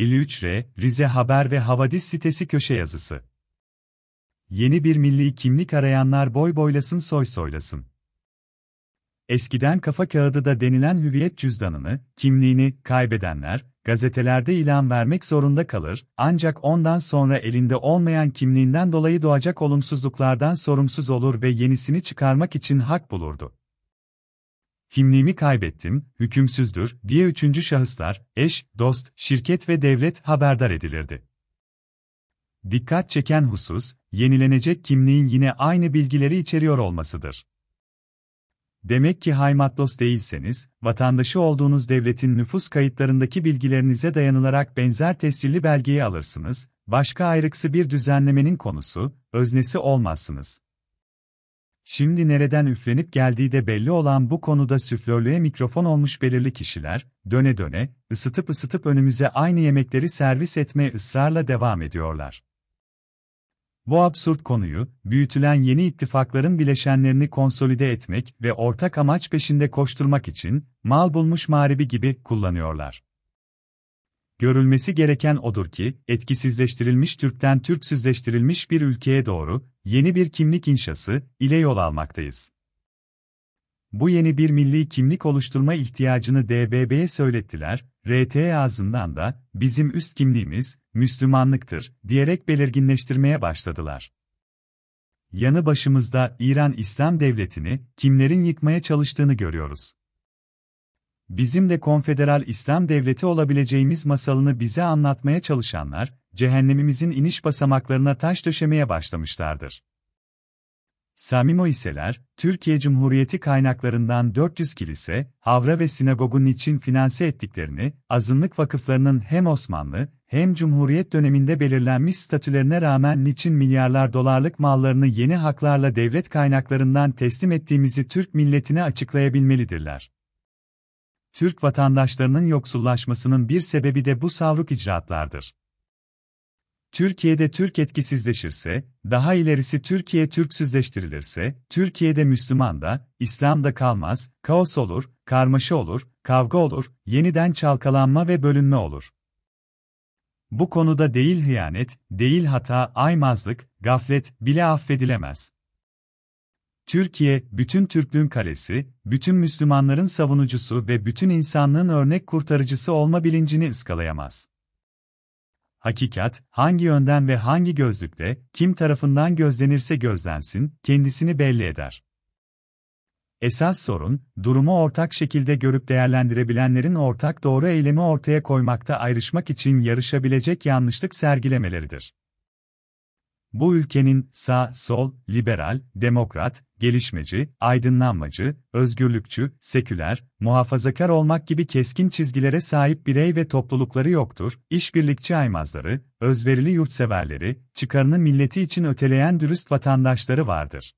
53R, Rize Haber ve Havadis sitesi köşe yazısı. Yeni bir milli kimlik arayanlar boy boylasın soy soylasın. Eskiden kafa kağıdı da denilen hüviyet cüzdanını, kimliğini kaybedenler, gazetelerde ilan vermek zorunda kalır, ancak ondan sonra elinde olmayan kimliğinden dolayı doğacak olumsuzluklardan sorumsuz olur ve yenisini çıkarmak için hak bulurdu. Kimliğimi kaybettim, hükümsüzdür diye üçüncü şahıslar, eş, dost, şirket ve devlet haberdar edilirdi. Dikkat çeken husus, yenilenecek kimliğin yine aynı bilgileri içeriyor olmasıdır. Demek ki haymatlos değilseniz, vatandaşı olduğunuz devletin nüfus kayıtlarındaki bilgilerinize dayanılarak benzer tescilli belgeyi alırsınız, başka ayrıksı bir düzenlemenin konusu, öznesi olmazsınız. Şimdi nereden üflenip geldiği de belli olan bu konuda süflörlüğe mikrofon olmuş belirli kişiler, döne döne, ısıtıp ısıtıp önümüze aynı yemekleri servis etmeye ısrarla devam ediyorlar. Bu absürt konuyu, büyütülen yeni ittifakların bileşenlerini konsolide etmek ve ortak amaç peşinde koşturmak için, mal bulmuş mağribi gibi kullanıyorlar. Görülmesi gereken odur ki, etkisizleştirilmiş Türk'ten Türksüzleştirilmiş bir ülkeye doğru, yeni bir kimlik inşası ile yol almaktayız. Bu yeni bir milli kimlik oluşturma ihtiyacını DBB'ye söylettiler, RT ağzından da, bizim üst kimliğimiz, Müslümanlıktır, diyerek belirginleştirmeye başladılar. Yanı başımızda İran İslam Devleti'ni, kimlerin yıkmaya çalıştığını görüyoruz. Bizim de konfederal İslam devleti olabileceğimiz masalını bize anlatmaya çalışanlar, cehennemimizin iniş basamaklarına taş döşemeye başlamışlardır. Samimo iseler, Türkiye Cumhuriyeti kaynaklarından 400 kilise, havra ve sinagogun için finanse ettiklerini, azınlık vakıflarının hem Osmanlı, hem Cumhuriyet döneminde belirlenmiş statülerine rağmen niçin milyarlar dolarlık mallarını yeni haklarla devlet kaynaklarından teslim ettiğimizi Türk milletine açıklayabilmelidirler. Türk vatandaşlarının yoksullaşmasının bir sebebi de bu savruk icraatlardır. Türkiye'de Türk etkisizleşirse, daha ilerisi Türkiye Türksüzleştirilirse, Türkiye'de Müslüman da, İslam da kalmaz, kaos olur, karmaşa olur, kavga olur, yeniden çalkalanma ve bölünme olur. Bu konuda değil hıyanet, değil hata, aymazlık, gaflet bile affedilemez. Türkiye, bütün Türklüğün kalesi, bütün Müslümanların savunucusu ve bütün insanlığın örnek kurtarıcısı olma bilincini ıskalayamaz. Hakikat, hangi yönden ve hangi gözlükle, kim tarafından gözlenirse gözlensin, kendisini belli eder. Esas sorun, durumu ortak şekilde görüp değerlendirebilenlerin ortak doğru eylemi ortaya koymakta ayrışmak için yarışabilecek yanlışlık sergilemeleridir. Bu ülkenin sağ, sol, liberal, demokrat, gelişmeci, aydınlanmacı, özgürlükçü, seküler, muhafazakar olmak gibi keskin çizgilere sahip birey ve toplulukları yoktur, işbirlikçi aymazları, özverili yurtseverleri, çıkarını milleti için öteleyen dürüst vatandaşları vardır.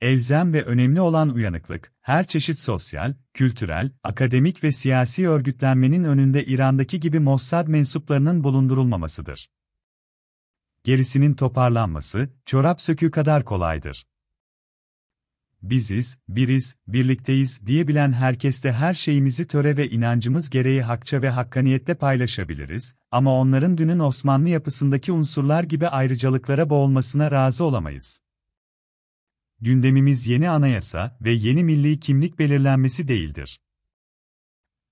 Elzem ve önemli olan uyanıklık, her çeşit sosyal, kültürel, akademik ve siyasi örgütlenmenin önünde İran'daki gibi Mossad mensuplarının bulundurulmamasıdır gerisinin toparlanması, çorap sökü kadar kolaydır. Biziz, biriz, birlikteyiz diyebilen herkeste her şeyimizi töre ve inancımız gereği hakça ve hakkaniyette paylaşabiliriz, ama onların dünün Osmanlı yapısındaki unsurlar gibi ayrıcalıklara boğulmasına razı olamayız. Gündemimiz yeni anayasa ve yeni milli kimlik belirlenmesi değildir.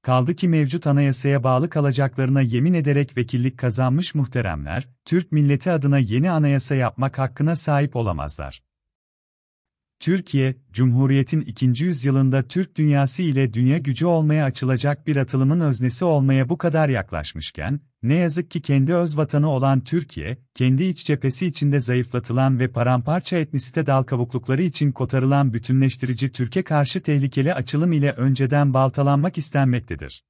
Kaldı ki mevcut anayasaya bağlı kalacaklarına yemin ederek vekillik kazanmış muhteremler, Türk milleti adına yeni anayasa yapmak hakkına sahip olamazlar. Türkiye, Cumhuriyet'in ikinci yüzyılında Türk dünyası ile dünya gücü olmaya açılacak bir atılımın öznesi olmaya bu kadar yaklaşmışken, ne yazık ki kendi öz vatanı olan Türkiye, kendi iç cephesi içinde zayıflatılan ve paramparça etnisite dal kavuklukları için kotarılan bütünleştirici Türkiye karşı tehlikeli açılım ile önceden baltalanmak istenmektedir.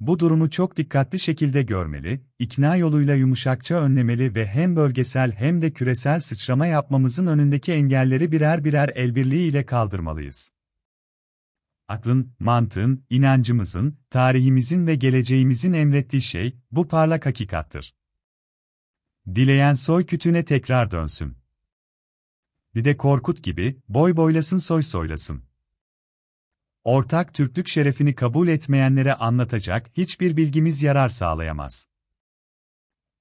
Bu durumu çok dikkatli şekilde görmeli, ikna yoluyla yumuşakça önlemeli ve hem bölgesel hem de küresel sıçrama yapmamızın önündeki engelleri birer birer elbirliği ile kaldırmalıyız. Aklın, mantığın, inancımızın, tarihimizin ve geleceğimizin emrettiği şey, bu parlak hakikattır. Dileyen soy kütüğüne tekrar dönsün. Dide Korkut gibi, boy boylasın soy soylasın. Ortak Türklük şerefini kabul etmeyenlere anlatacak hiçbir bilgimiz yarar sağlayamaz.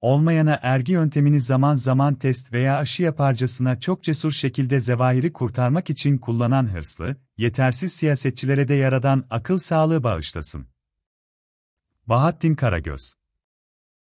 Olmayana ergi yöntemini zaman zaman test veya aşı yaparcasına çok cesur şekilde zevahiri kurtarmak için kullanan hırslı, yetersiz siyasetçilere de yaradan akıl sağlığı bağışlasın. Bahattin Karagöz